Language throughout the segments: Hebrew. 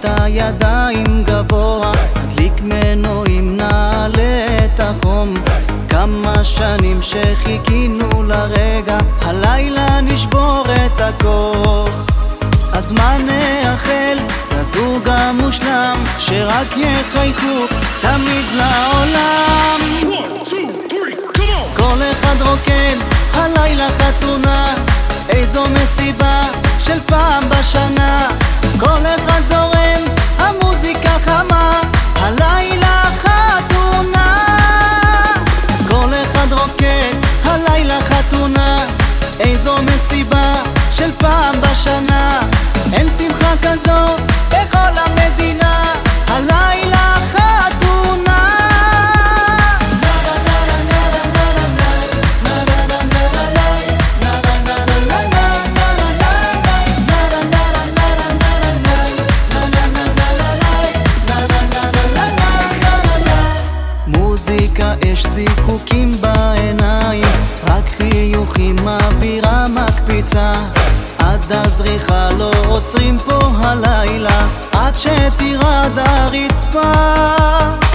את הידיים גבוה, נדליק מנועים, נעלה את החום. כמה שנים שחיכינו לרגע, הלילה נשבור את הכוס. אז מה נאחל לזוג המושלם, שרק יחייכו תמיד לעולם. One, two, three, come on! כל אחד רוקד, הלילה חתונה, איזו מסיבה של פעם בשנה. כל אחד זורם, מסיבה של פעם בשנה. אין שמחה כזו בכל המדינה, הלילה חתונה. מוזיקה, אש זיקוקים בעיניים, רק חיוכים, אווירה מקפיצה. עד הזריחה לא עוצרים פה הלילה, עד שתירד הרצפה.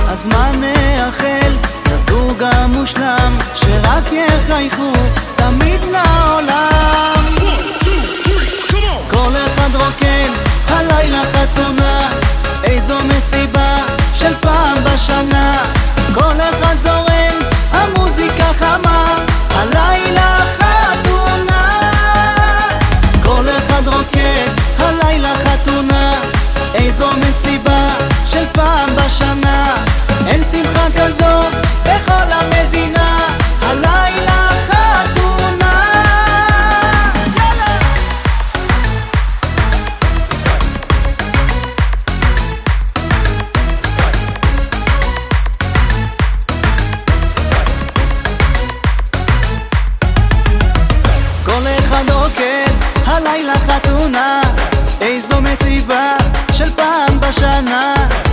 אז מה נאחל לזוג המושלם, שרק יחייכו תמיד לעולם. כל אחד רוקד, הלילה חתונה, איזו מסיבה של פעם בשנה. הלילה חתונה, איזו מסיבה של פעם בשנה.